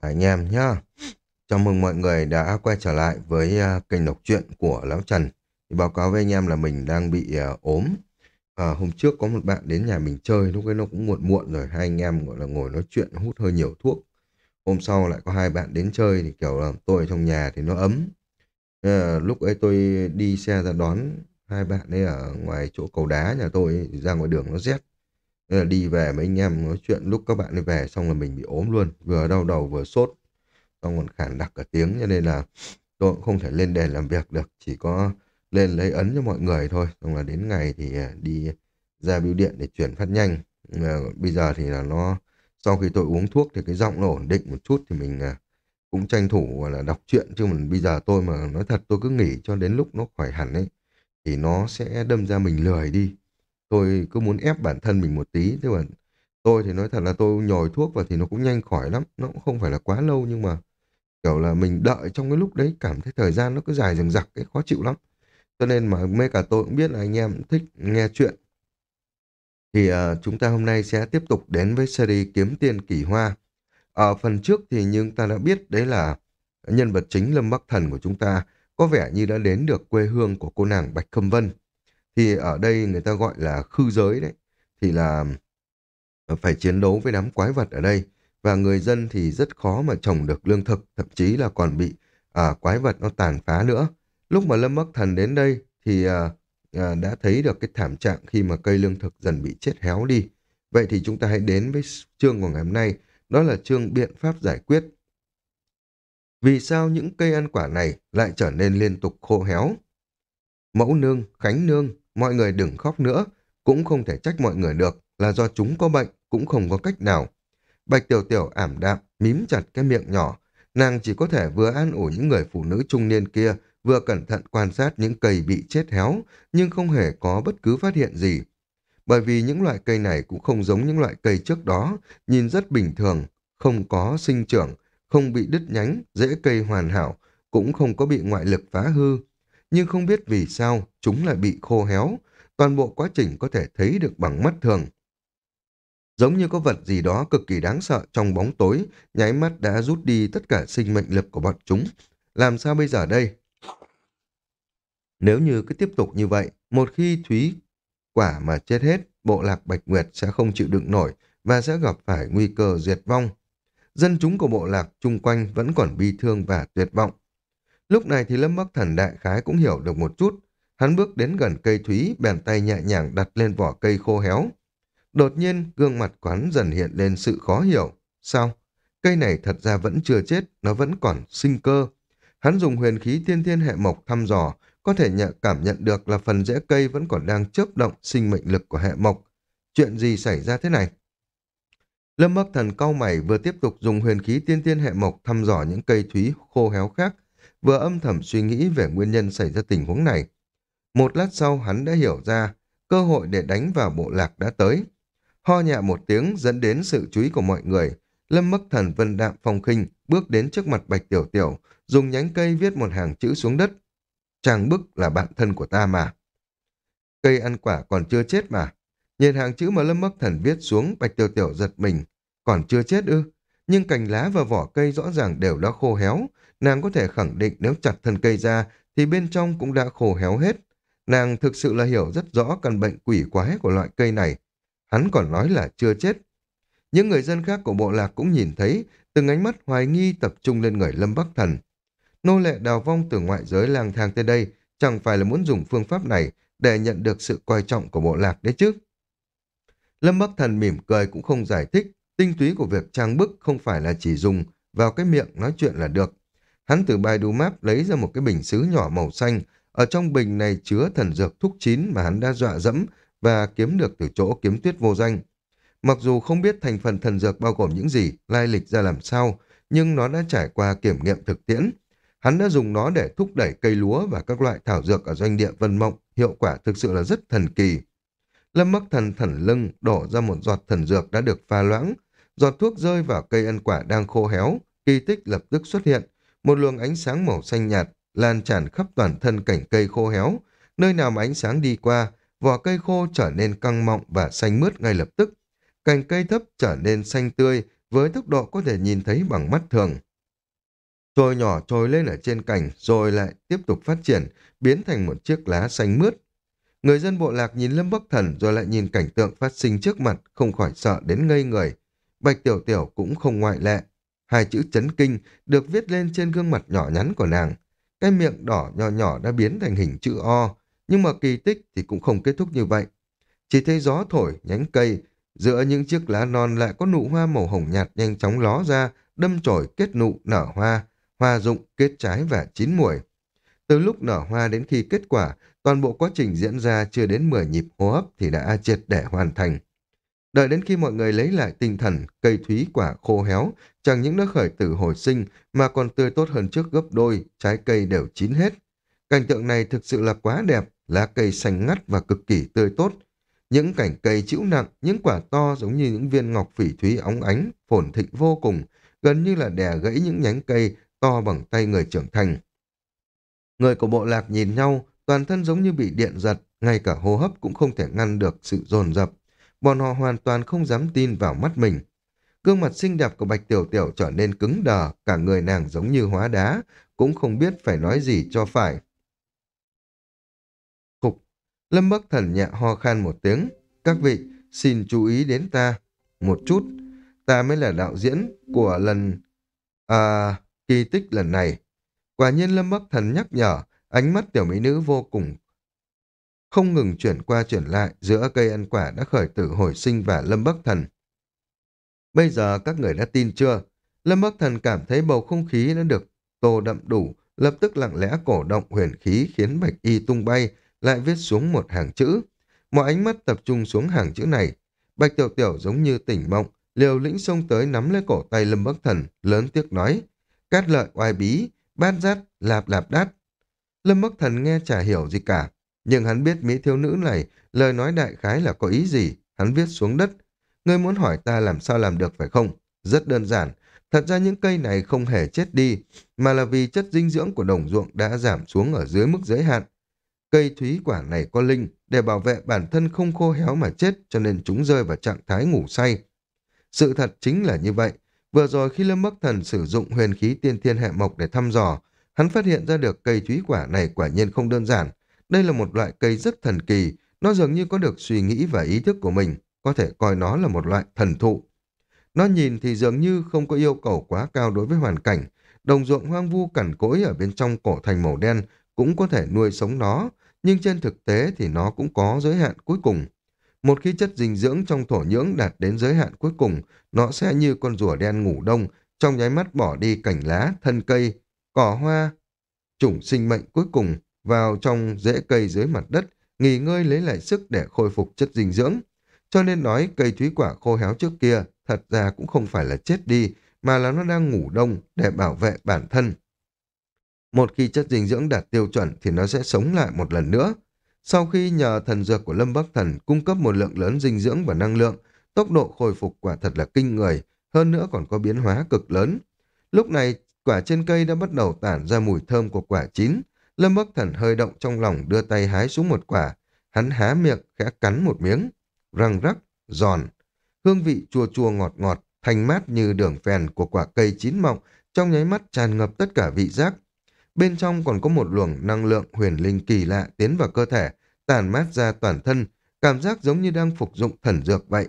anh em nhá. Chào mừng mọi người đã quay trở lại với à, kênh đọc truyện của Lão Trần. Thì báo cáo với anh em là mình đang bị à, ốm. À, hôm trước có một bạn đến nhà mình chơi, lúc ấy nó cũng muộn muộn rồi, hai anh em gọi là ngồi nói chuyện hút hơi nhiều thuốc. Hôm sau lại có hai bạn đến chơi thì kiểu là tôi ở trong nhà thì nó ấm. À, lúc ấy tôi đi xe ra đón hai bạn ấy ở ngoài chỗ cầu đá nhà tôi ấy, ra ngoài đường nó rét. Nên là đi về mấy anh em nói chuyện lúc các bạn đi về xong là mình bị ốm luôn, vừa đau đầu vừa sốt, xong còn khản đặc cả tiếng cho nên là tôi cũng không thể lên đền làm việc được, chỉ có lên lấy ấn cho mọi người thôi, xong là đến ngày thì à, đi ra bưu điện để chuyển phát nhanh. Bây giờ thì là nó sau khi tôi uống thuốc thì cái giọng nó ổn định một chút thì mình à, cũng tranh thủ là đọc truyện. Chứ mình bây giờ tôi mà nói thật tôi cứ nghỉ cho đến lúc nó khỏi hẳn ấy thì nó sẽ đâm ra mình lười đi tôi cứ muốn ép bản thân mình một tí thế mà tôi thì nói thật là tôi nhồi thuốc vào thì nó cũng nhanh khỏi lắm nó cũng không phải là quá lâu nhưng mà kiểu là mình đợi trong cái lúc đấy cảm thấy thời gian nó cứ dài dằng dặc cái khó chịu lắm. Cho nên mà mấy cả tôi cũng biết là anh em thích nghe chuyện. Thì uh, chúng ta hôm nay sẽ tiếp tục đến với series Kiếm Tiền Kỳ Hoa. Ở phần trước thì nhưng ta đã biết đấy là nhân vật chính Lâm Bắc Thần của chúng ta có vẻ như đã đến được quê hương của cô nàng Bạch Khâm Vân thì ở đây người ta gọi là khư giới đấy, thì là ờ, phải chiến đấu với đám quái vật ở đây. Và người dân thì rất khó mà trồng được lương thực, thậm chí là còn bị à, quái vật nó tàn phá nữa. Lúc mà Lâm Bắc Thần đến đây thì à, à, đã thấy được cái thảm trạng khi mà cây lương thực dần bị chết héo đi. Vậy thì chúng ta hãy đến với chương của ngày hôm nay, đó là chương biện pháp giải quyết. Vì sao những cây ăn quả này lại trở nên liên tục khô héo? Mẫu nương, Khánh nương, mọi người đừng khóc nữa, cũng không thể trách mọi người được, là do chúng có bệnh, cũng không có cách nào. Bạch Tiểu Tiểu ảm đạm, mím chặt cái miệng nhỏ, nàng chỉ có thể vừa an ủi những người phụ nữ trung niên kia, vừa cẩn thận quan sát những cây bị chết héo, nhưng không hề có bất cứ phát hiện gì. Bởi vì những loại cây này cũng không giống những loại cây trước đó, nhìn rất bình thường, không có sinh trưởng, không bị đứt nhánh, dễ cây hoàn hảo, cũng không có bị ngoại lực phá hư, nhưng không biết vì sao chúng lại bị khô héo, toàn bộ quá trình có thể thấy được bằng mắt thường. Giống như có vật gì đó cực kỳ đáng sợ trong bóng tối, nháy mắt đã rút đi tất cả sinh mệnh lực của bọn chúng. Làm sao bây giờ đây? Nếu như cứ tiếp tục như vậy, một khi Thúy quả mà chết hết, bộ lạc Bạch Nguyệt sẽ không chịu đựng nổi và sẽ gặp phải nguy cơ diệt vong. Dân chúng của bộ lạc chung quanh vẫn còn bi thương và tuyệt vọng. Lúc này thì Lâm Bắc Thần đại khái cũng hiểu được một chút. Hắn bước đến gần cây thúy, bàn tay nhẹ nhàng đặt lên vỏ cây khô héo. Đột nhiên, gương mặt quán dần hiện lên sự khó hiểu. Sao? Cây này thật ra vẫn chưa chết, nó vẫn còn sinh cơ. Hắn dùng huyền khí tiên thiên hệ mộc thăm dò, có thể nhận cảm nhận được là phần rễ cây vẫn còn đang chớp động sinh mệnh lực của hệ mộc. Chuyện gì xảy ra thế này? Lâm Bắc Thần cau mày vừa tiếp tục dùng huyền khí tiên thiên hệ mộc thăm dò những cây thúy khô héo khác, vừa âm thầm suy nghĩ về nguyên nhân xảy ra tình huống này. Một lát sau hắn đã hiểu ra, cơ hội để đánh vào bộ lạc đã tới. Ho nhẹ một tiếng dẫn đến sự chú ý của mọi người. Lâm Mất Thần vân đạm phong khinh bước đến trước mặt Bạch Tiểu Tiểu, dùng nhánh cây viết một hàng chữ xuống đất. chàng bức là bạn thân của ta mà. Cây ăn quả còn chưa chết mà. Nhìn hàng chữ mà Lâm Mất Thần viết xuống, Bạch Tiểu Tiểu giật mình. Còn chưa chết ư? Nhưng cành lá và vỏ cây rõ ràng đều đã khô héo, nàng có thể khẳng định nếu chặt thân cây ra thì bên trong cũng đã khô héo hết. Nàng thực sự là hiểu rất rõ căn bệnh quỷ quái của loại cây này. Hắn còn nói là chưa chết. Những người dân khác của bộ lạc cũng nhìn thấy, từng ánh mắt hoài nghi tập trung lên người Lâm Bắc Thần. Nô lệ đào vong từ ngoại giới lang thang tới đây, chẳng phải là muốn dùng phương pháp này để nhận được sự coi trọng của bộ lạc đấy chứ. Lâm Bắc Thần mỉm cười cũng không giải thích, tinh túy của việc trang bức không phải là chỉ dùng vào cái miệng nói chuyện là được. Hắn từ Baidu Map lấy ra một cái bình xứ nhỏ màu xanh, ở trong bình này chứa thần dược thúc chín mà hắn đã dọa dẫm và kiếm được từ chỗ kiếm tuyết vô danh. Mặc dù không biết thành phần thần dược bao gồm những gì, lai lịch ra làm sao, nhưng nó đã trải qua kiểm nghiệm thực tiễn. Hắn đã dùng nó để thúc đẩy cây lúa và các loại thảo dược ở doanh địa Vân Mộng, hiệu quả thực sự là rất thần kỳ. Lâm Bắc Thần thần lưng đổ ra một giọt thần dược đã được pha loãng, giọt thuốc rơi vào cây ăn quả đang khô héo, kỳ tích lập tức xuất hiện, một luồng ánh sáng màu xanh nhạt lan tràn khắp toàn thân cảnh cây khô héo. Nơi nào mà ánh sáng đi qua, vỏ cây khô trở nên căng mọng và xanh mướt ngay lập tức. Cành cây thấp trở nên xanh tươi với tốc độ có thể nhìn thấy bằng mắt thường. Trôi nhỏ trôi lên ở trên cành rồi lại tiếp tục phát triển, biến thành một chiếc lá xanh mướt. Người dân bộ lạc nhìn Lâm Bắc Thần rồi lại nhìn cảnh tượng phát sinh trước mặt, không khỏi sợ đến ngây người. Bạch Tiểu Tiểu cũng không ngoại lệ. Hai chữ chấn kinh được viết lên trên gương mặt nhỏ nhắn của nàng. Cái miệng đỏ nhỏ nhỏ đã biến thành hình chữ O, nhưng mà kỳ tích thì cũng không kết thúc như vậy. Chỉ thấy gió thổi, nhánh cây, giữa những chiếc lá non lại có nụ hoa màu hồng nhạt nhanh chóng ló ra, đâm chồi kết nụ nở hoa, hoa rụng, kết trái và chín muồi. Từ lúc nở hoa đến khi kết quả, toàn bộ quá trình diễn ra chưa đến 10 nhịp hô hấp thì đã triệt để hoàn thành. Đợi đến khi mọi người lấy lại tinh thần, cây thúy quả khô héo, chẳng những đã khởi tử hồi sinh mà còn tươi tốt hơn trước gấp đôi, trái cây đều chín hết. Cảnh tượng này thực sự là quá đẹp, lá cây xanh ngắt và cực kỳ tươi tốt. Những cảnh cây chịu nặng, những quả to giống như những viên ngọc phỉ thúy óng ánh, phồn thịnh vô cùng, gần như là đè gãy những nhánh cây to bằng tay người trưởng thành. Người của bộ lạc nhìn nhau, toàn thân giống như bị điện giật, ngay cả hô hấp cũng không thể ngăn được sự dồn dập. Bọn họ hoàn toàn không dám tin vào mắt mình. Gương mặt xinh đẹp của Bạch Tiểu Tiểu trở nên cứng đờ, cả người nàng giống như hóa đá, cũng không biết phải nói gì cho phải. Khục, Lâm Bắc Thần nhẹ ho khan một tiếng. Các vị, xin chú ý đến ta. Một chút, ta mới là đạo diễn của lần... À, kỳ tích lần này. Quả nhiên Lâm Bắc Thần nhắc nhở, ánh mắt tiểu mỹ nữ vô cùng không ngừng chuyển qua chuyển lại giữa cây ăn quả đã khởi tử hồi sinh và Lâm Bắc Thần. Bây giờ các người đã tin chưa? Lâm Bắc Thần cảm thấy bầu không khí đã được tô đậm đủ, lập tức lặng lẽ cổ động huyền khí khiến bạch y tung bay, lại viết xuống một hàng chữ. Mọi ánh mắt tập trung xuống hàng chữ này. Bạch Tiểu Tiểu giống như tỉnh mộng, liều lĩnh xông tới nắm lấy cổ tay Lâm Bắc Thần, lớn tiếc nói. Cát lợi oai bí, bát rát, lạp lạp đát. Lâm Bắc Thần nghe chả hiểu gì cả, nhưng hắn biết Mỹ thiếu nữ này lời nói đại khái là có ý gì, hắn viết xuống đất. Ngươi muốn hỏi ta làm sao làm được phải không? Rất đơn giản, thật ra những cây này không hề chết đi, mà là vì chất dinh dưỡng của đồng ruộng đã giảm xuống ở dưới mức giới hạn. Cây thúy quả này có linh, để bảo vệ bản thân không khô héo mà chết cho nên chúng rơi vào trạng thái ngủ say. Sự thật chính là như vậy. Vừa rồi khi Lâm Bắc Thần sử dụng huyền khí tiên thiên hệ mộc để thăm dò, hắn phát hiện ra được cây thúy quả này quả nhiên không đơn giản. Đây là một loại cây rất thần kỳ, nó dường như có được suy nghĩ và ý thức của mình, có thể coi nó là một loại thần thụ. Nó nhìn thì dường như không có yêu cầu quá cao đối với hoàn cảnh, đồng ruộng hoang vu cằn cỗi ở bên trong cổ thành màu đen cũng có thể nuôi sống nó, nhưng trên thực tế thì nó cũng có giới hạn cuối cùng. Một khi chất dinh dưỡng trong thổ nhưỡng đạt đến giới hạn cuối cùng, nó sẽ như con rùa đen ngủ đông, trong nháy mắt bỏ đi cành lá, thân cây, cỏ hoa, chủng sinh mệnh cuối cùng vào trong rễ cây dưới mặt đất, nghỉ ngơi lấy lại sức để khôi phục chất dinh dưỡng. Cho nên nói cây thúy quả khô héo trước kia thật ra cũng không phải là chết đi, mà là nó đang ngủ đông để bảo vệ bản thân. Một khi chất dinh dưỡng đạt tiêu chuẩn thì nó sẽ sống lại một lần nữa. Sau khi nhờ thần dược của Lâm Bắc Thần cung cấp một lượng lớn dinh dưỡng và năng lượng, tốc độ khôi phục quả thật là kinh người, hơn nữa còn có biến hóa cực lớn. Lúc này, quả trên cây đã bắt đầu tản ra mùi thơm của quả chín, Lâm Bắc Thần hơi động trong lòng đưa tay hái xuống một quả. Hắn há miệng, khẽ cắn một miếng. Răng rắc, giòn. Hương vị chua chua ngọt ngọt, thanh mát như đường phèn của quả cây chín mọng, trong nháy mắt tràn ngập tất cả vị giác. Bên trong còn có một luồng năng lượng huyền linh kỳ lạ tiến vào cơ thể, tàn mát ra toàn thân, cảm giác giống như đang phục dụng thần dược vậy.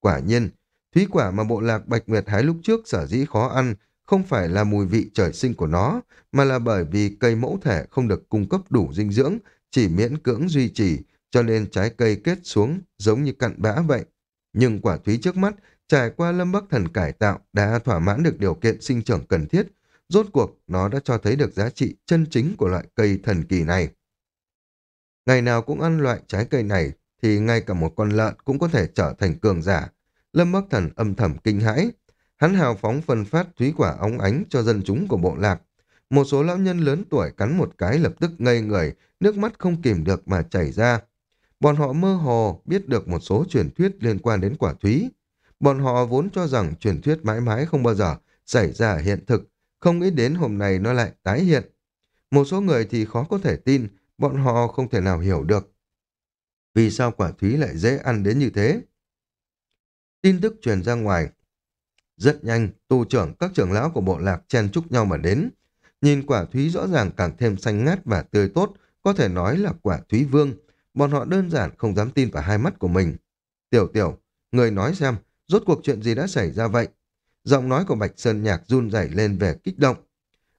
Quả nhiên, thúy quả mà bộ lạc Bạch Nguyệt hái lúc trước sở dĩ khó ăn không phải là mùi vị trời sinh của nó, mà là bởi vì cây mẫu thể không được cung cấp đủ dinh dưỡng, chỉ miễn cưỡng duy trì, cho nên trái cây kết xuống giống như cặn bã vậy. Nhưng quả thúy trước mắt, trải qua lâm bắc thần cải tạo đã thỏa mãn được điều kiện sinh trưởng cần thiết, rốt cuộc nó đã cho thấy được giá trị chân chính của loại cây thần kỳ này. Ngày nào cũng ăn loại trái cây này, thì ngay cả một con lợn cũng có thể trở thành cường giả. Lâm Bắc Thần âm thầm kinh hãi, Hắn hào phóng phân phát thúy quả óng ánh cho dân chúng của bộ lạc. Một số lão nhân lớn tuổi cắn một cái lập tức ngây người, nước mắt không kìm được mà chảy ra. Bọn họ mơ hồ biết được một số truyền thuyết liên quan đến quả thúy. Bọn họ vốn cho rằng truyền thuyết mãi mãi không bao giờ xảy ra ở hiện thực, không nghĩ đến hôm nay nó lại tái hiện. Một số người thì khó có thể tin, bọn họ không thể nào hiểu được. Vì sao quả thúy lại dễ ăn đến như thế? Tin tức truyền ra ngoài, rất nhanh, tu trưởng các trưởng lão của bộ lạc chen chúc nhau mà đến. Nhìn quả thúy rõ ràng càng thêm xanh ngát và tươi tốt, có thể nói là quả thúy vương. Bọn họ đơn giản không dám tin vào hai mắt của mình. Tiểu tiểu, người nói xem, rốt cuộc chuyện gì đã xảy ra vậy? Giọng nói của Bạch Sơn Nhạc run rẩy lên về kích động.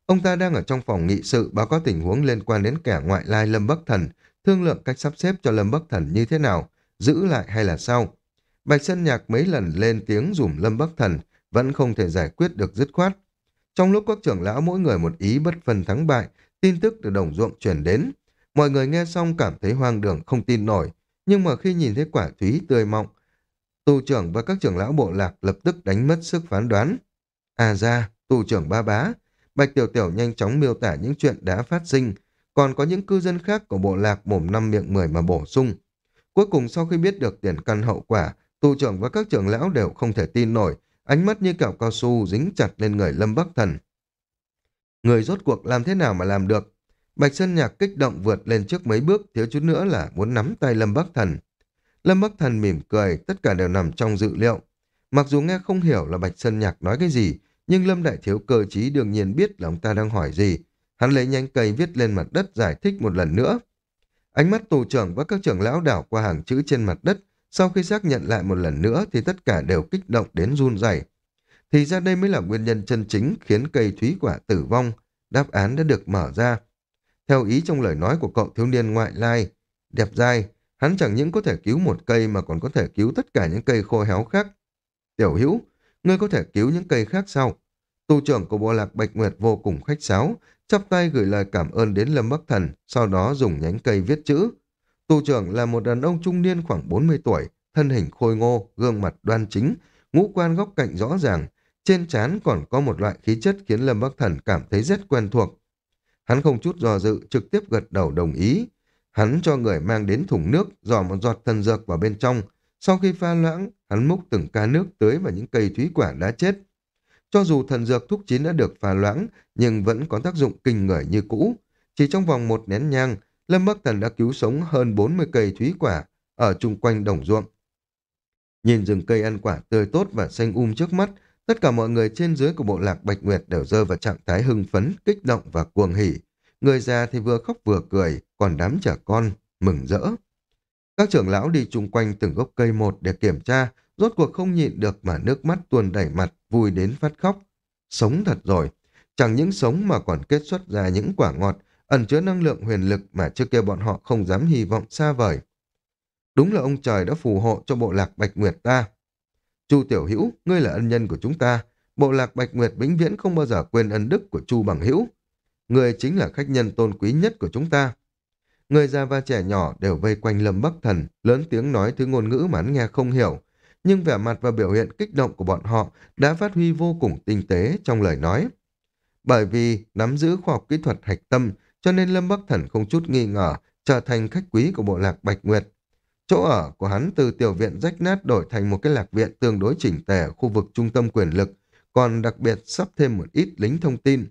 Ông ta đang ở trong phòng nghị sự báo có tình huống liên quan đến kẻ ngoại lai Lâm Bắc Thần, thương lượng cách sắp xếp cho Lâm Bắc Thần như thế nào, giữ lại hay là sao. Bạch Sơn Nhạc mấy lần lên tiếng dùm Lâm Bắc Thần, vẫn không thể giải quyết được dứt khoát. Trong lúc các trưởng lão mỗi người một ý bất phân thắng bại, tin tức từ đồng ruộng truyền đến. Mọi người nghe xong cảm thấy hoang đường không tin nổi, nhưng mà khi nhìn thấy quả thúy tươi mọng, tù trưởng và các trưởng lão bộ lạc lập tức đánh mất sức phán đoán. À ra, tù trưởng ba bá, Bạch Tiểu Tiểu nhanh chóng miêu tả những chuyện đã phát sinh, còn có những cư dân khác của bộ lạc mồm năm miệng mười mà bổ sung. Cuối cùng sau khi biết được tiền căn hậu quả, tù trưởng và các trưởng lão đều không thể tin nổi, ánh mắt như kẹo cao su dính chặt lên người Lâm Bắc Thần. Người rốt cuộc làm thế nào mà làm được? Bạch Sơn Nhạc kích động vượt lên trước mấy bước, thiếu chút nữa là muốn nắm tay Lâm Bắc Thần. Lâm Bắc Thần mỉm cười, tất cả đều nằm trong dự liệu. Mặc dù nghe không hiểu là Bạch Sơn Nhạc nói cái gì, nhưng Lâm Đại Thiếu cơ trí đương nhiên biết là ông ta đang hỏi gì. Hắn lấy nhanh cây viết lên mặt đất giải thích một lần nữa. Ánh mắt tù trưởng và các trưởng lão đảo qua hàng chữ trên mặt đất, sau khi xác nhận lại một lần nữa thì tất cả đều kích động đến run rẩy. Thì ra đây mới là nguyên nhân chân chính khiến cây thúy quả tử vong. Đáp án đã được mở ra. Theo ý trong lời nói của cậu thiếu niên ngoại lai, đẹp dai, hắn chẳng những có thể cứu một cây mà còn có thể cứu tất cả những cây khô héo khác. Tiểu hữu, ngươi có thể cứu những cây khác sao? Tu trưởng của bộ lạc Bạch Nguyệt vô cùng khách sáo, chắp tay gửi lời cảm ơn đến Lâm Bắc Thần, sau đó dùng nhánh cây viết chữ. Tù trưởng là một đàn ông trung niên khoảng 40 tuổi, thân hình khôi ngô, gương mặt đoan chính, ngũ quan góc cạnh rõ ràng, trên trán còn có một loại khí chất khiến Lâm Bắc Thần cảm thấy rất quen thuộc. Hắn không chút do dự, trực tiếp gật đầu đồng ý. Hắn cho người mang đến thùng nước, dò một giọt thần dược vào bên trong. Sau khi pha loãng, hắn múc từng ca nước tưới vào những cây thúy quả đã chết. Cho dù thần dược thuốc chín đã được pha loãng, nhưng vẫn có tác dụng kinh người như cũ. Chỉ trong vòng một nén nhang, Lâm Bắc Thần đã cứu sống hơn 40 cây thúy quả ở chung quanh đồng ruộng. Nhìn rừng cây ăn quả tươi tốt và xanh um trước mắt, tất cả mọi người trên dưới của bộ lạc Bạch Nguyệt đều rơi vào trạng thái hưng phấn, kích động và cuồng hỉ. Người già thì vừa khóc vừa cười, còn đám trẻ con mừng rỡ. Các trưởng lão đi chung quanh từng gốc cây một để kiểm tra, rốt cuộc không nhịn được mà nước mắt tuôn đẩy mặt, vui đến phát khóc. Sống thật rồi, chẳng những sống mà còn kết xuất ra những quả ngọt, ẩn chứa năng lượng huyền lực mà trước kia bọn họ không dám hy vọng xa vời. Đúng là ông trời đã phù hộ cho bộ lạc Bạch Nguyệt ta. Chu Tiểu Hữu, ngươi là ân nhân của chúng ta. Bộ lạc Bạch Nguyệt vĩnh viễn không bao giờ quên ân đức của Chu Bằng Hữu. Ngươi chính là khách nhân tôn quý nhất của chúng ta. Người già và trẻ nhỏ đều vây quanh Lâm Bắc Thần, lớn tiếng nói thứ ngôn ngữ mà hắn nghe không hiểu. Nhưng vẻ mặt và biểu hiện kích động của bọn họ đã phát huy vô cùng tinh tế trong lời nói. Bởi vì nắm giữ khoa học kỹ thuật hạch tâm, cho nên Lâm Bắc Thần không chút nghi ngờ trở thành khách quý của bộ lạc Bạch Nguyệt. Chỗ ở của hắn từ tiểu viện rách nát đổi thành một cái lạc viện tương đối chỉnh tề ở khu vực trung tâm quyền lực, còn đặc biệt sắp thêm một ít lính thông tin.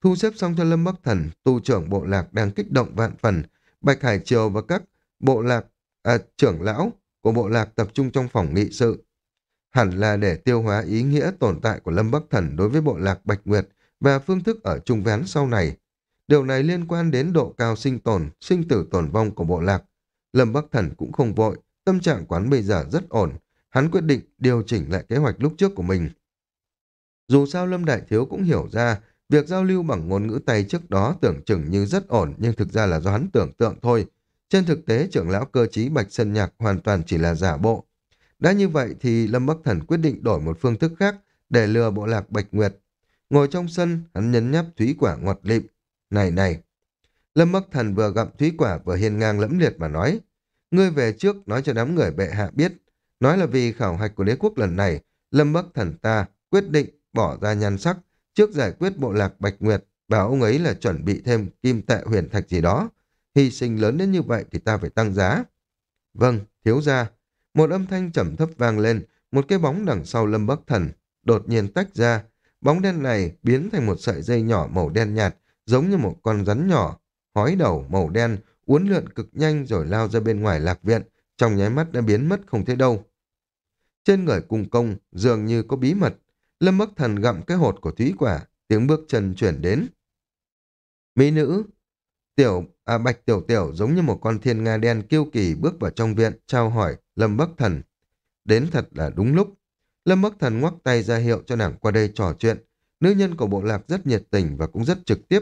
Thu xếp xong cho Lâm Bắc Thần, tu trưởng bộ lạc đang kích động vạn phần, Bạch Hải Triều và các bộ lạc, à, trưởng lão của bộ lạc tập trung trong phòng nghị sự. Hẳn là để tiêu hóa ý nghĩa tồn tại của Lâm Bắc Thần đối với bộ lạc Bạch Nguyệt và phương thức ở trung ván sau này. Điều này liên quan đến độ cao sinh tồn, sinh tử tồn vong của bộ lạc. Lâm Bắc Thần cũng không vội, tâm trạng quán bây giờ rất ổn. Hắn quyết định điều chỉnh lại kế hoạch lúc trước của mình. Dù sao Lâm Đại Thiếu cũng hiểu ra, việc giao lưu bằng ngôn ngữ tay trước đó tưởng chừng như rất ổn nhưng thực ra là do hắn tưởng tượng thôi. Trên thực tế, trưởng lão cơ trí Bạch Sơn Nhạc hoàn toàn chỉ là giả bộ. Đã như vậy thì Lâm Bắc Thần quyết định đổi một phương thức khác để lừa bộ lạc Bạch Nguyệt. Ngồi trong sân, hắn nhấn nháp thúy quả ngọt lịm. Này này, Lâm Bắc Thần vừa gặm thúy quả vừa hiên ngang lẫm liệt mà nói. Ngươi về trước nói cho đám người bệ hạ biết. Nói là vì khảo hạch của đế quốc lần này, Lâm Bắc Thần ta quyết định bỏ ra nhan sắc trước giải quyết bộ lạc Bạch Nguyệt bảo ông ấy là chuẩn bị thêm kim tệ huyền thạch gì đó. Hy sinh lớn đến như vậy thì ta phải tăng giá. Vâng, thiếu ra. Một âm thanh trầm thấp vang lên, một cái bóng đằng sau Lâm Bắc Thần đột nhiên tách ra. Bóng đen này biến thành một sợi dây nhỏ màu đen nhạt, giống như một con rắn nhỏ, hói đầu màu đen, uốn lượn cực nhanh rồi lao ra bên ngoài lạc viện, trong nháy mắt đã biến mất không thấy đâu. Trên người cung công dường như có bí mật, Lâm Bắc Thần gặm cái hột của thúy quả, tiếng bước chân chuyển đến. Mỹ nữ, tiểu, à bạch tiểu tiểu giống như một con thiên nga đen kiêu kỳ bước vào trong viện, trao hỏi Lâm Bắc Thần. Đến thật là đúng lúc. Lâm Bắc Thần ngoắc tay ra hiệu cho nàng qua đây trò chuyện. Nữ nhân của bộ lạc rất nhiệt tình và cũng rất trực tiếp.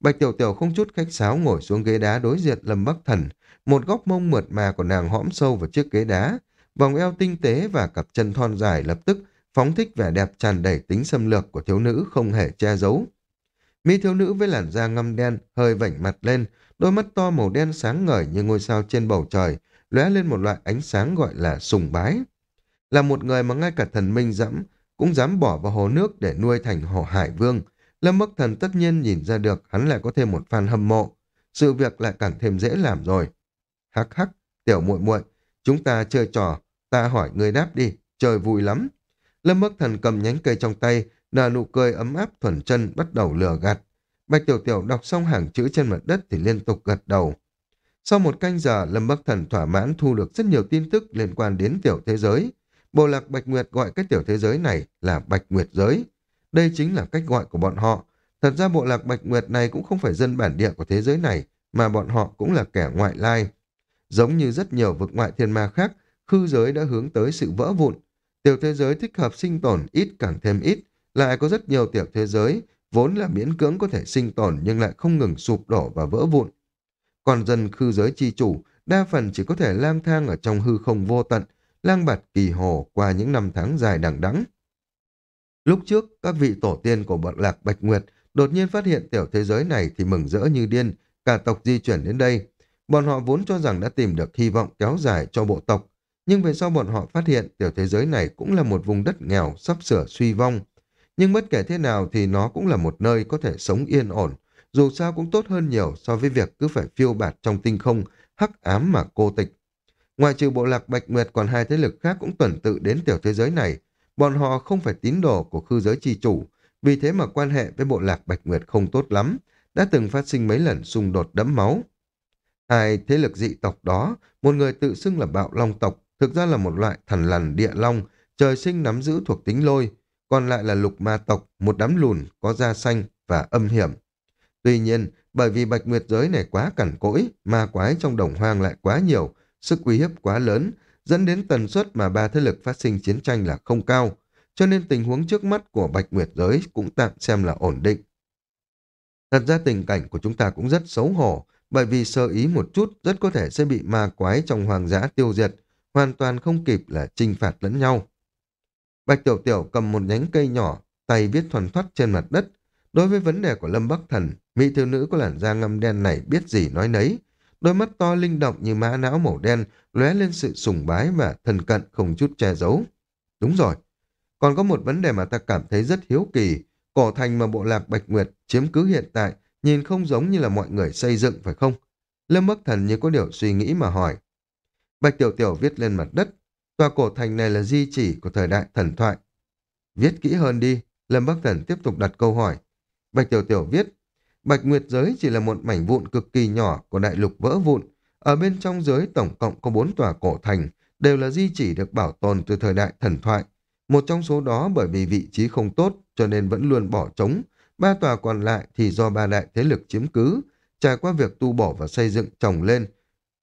Bạch Tiểu Tiểu không chút khách sáo ngồi xuống ghế đá đối diện Lâm Bắc Thần. Một góc mông mượt mà của nàng hõm sâu vào chiếc ghế đá. Vòng eo tinh tế và cặp chân thon dài lập tức phóng thích vẻ đẹp tràn đầy tính xâm lược của thiếu nữ không hề che giấu. Mỹ thiếu nữ với làn da ngăm đen, hơi vảnh mặt lên, đôi mắt to màu đen sáng ngời như ngôi sao trên bầu trời, lóe lên một loại ánh sáng gọi là sùng bái. Là một người mà ngay cả thần minh dẫm cũng dám bỏ vào hồ nước để nuôi thành hồ hải vương, Lâm Bắc Thần tất nhiên nhìn ra được hắn lại có thêm một fan hâm mộ. Sự việc lại càng thêm dễ làm rồi. Hắc hắc, tiểu muội muội, chúng ta chơi trò, ta hỏi người đáp đi, trời vui lắm. Lâm Bắc Thần cầm nhánh cây trong tay, nở nụ cười ấm áp thuần chân bắt đầu lừa gạt. Bạch Tiểu Tiểu đọc xong hàng chữ trên mặt đất thì liên tục gật đầu. Sau một canh giờ, Lâm Bắc Thần thỏa mãn thu được rất nhiều tin tức liên quan đến tiểu thế giới. Bộ lạc Bạch Nguyệt gọi cái tiểu thế giới này là Bạch Nguyệt giới. Đây chính là cách gọi của bọn họ. Thật ra bộ lạc Bạch Nguyệt này cũng không phải dân bản địa của thế giới này, mà bọn họ cũng là kẻ ngoại lai. Giống như rất nhiều vực ngoại thiên ma khác, khư giới đã hướng tới sự vỡ vụn. Tiểu thế giới thích hợp sinh tồn ít càng thêm ít, lại có rất nhiều tiểu thế giới vốn là miễn cưỡng có thể sinh tồn nhưng lại không ngừng sụp đổ và vỡ vụn. Còn dân khư giới chi chủ, đa phần chỉ có thể lang thang ở trong hư không vô tận, lang bạt kỳ hồ qua những năm tháng dài đằng đẵng. Lúc trước, các vị tổ tiên của bọn lạc Bạch Nguyệt đột nhiên phát hiện tiểu thế giới này thì mừng rỡ như điên, cả tộc di chuyển đến đây. Bọn họ vốn cho rằng đã tìm được hy vọng kéo dài cho bộ tộc, nhưng về sau bọn họ phát hiện tiểu thế giới này cũng là một vùng đất nghèo sắp sửa suy vong. Nhưng bất kể thế nào thì nó cũng là một nơi có thể sống yên ổn, dù sao cũng tốt hơn nhiều so với việc cứ phải phiêu bạt trong tinh không, hắc ám mà cô tịch. Ngoài trừ bộ lạc Bạch Nguyệt còn hai thế lực khác cũng tuần tự đến tiểu thế giới này, bọn họ không phải tín đồ của khư giới chi chủ, vì thế mà quan hệ với bộ lạc Bạch Nguyệt không tốt lắm, đã từng phát sinh mấy lần xung đột đẫm máu. Hai thế lực dị tộc đó, một người tự xưng là bạo long tộc, thực ra là một loại thần lằn địa long, trời sinh nắm giữ thuộc tính lôi, còn lại là lục ma tộc, một đám lùn, có da xanh và âm hiểm. Tuy nhiên, bởi vì bạch nguyệt giới này quá cằn cỗi, ma quái trong đồng hoang lại quá nhiều, sức uy hiếp quá lớn, dẫn đến tần suất mà ba thế lực phát sinh chiến tranh là không cao, cho nên tình huống trước mắt của bạch nguyệt giới cũng tạm xem là ổn định. Thật ra tình cảnh của chúng ta cũng rất xấu hổ, bởi vì sơ ý một chút rất có thể sẽ bị ma quái trong hoàng giã tiêu diệt, hoàn toàn không kịp là trinh phạt lẫn nhau. Bạch Tiểu Tiểu cầm một nhánh cây nhỏ, tay viết thuần thoát trên mặt đất. Đối với vấn đề của Lâm Bắc Thần, mỹ thiếu nữ có làn da ngâm đen này biết gì nói nấy. Đôi mắt to linh động như mã não màu đen, lóe lên sự sùng bái và thân cận không chút che giấu. Đúng rồi. Còn có một vấn đề mà ta cảm thấy rất hiếu kỳ. Cổ thành mà bộ lạc Bạch Nguyệt chiếm cứ hiện tại nhìn không giống như là mọi người xây dựng phải không? Lâm Bắc Thần như có điều suy nghĩ mà hỏi. Bạch Tiểu Tiểu viết lên mặt đất, Tòa cổ thành này là di chỉ của thời đại thần thoại. Viết kỹ hơn đi, Lâm Bắc Thần tiếp tục đặt câu hỏi. Bạch Tiểu Tiểu viết, Bạch Nguyệt giới chỉ là một mảnh vụn cực kỳ nhỏ của đại lục vỡ vụn. Ở bên trong giới tổng cộng có bốn tòa cổ thành, đều là di chỉ được bảo tồn từ thời đại thần thoại. Một trong số đó bởi vì vị trí không tốt cho nên vẫn luôn bỏ trống. Ba tòa còn lại thì do ba đại thế lực chiếm cứ. Trải qua việc tu bổ và xây dựng trồng lên,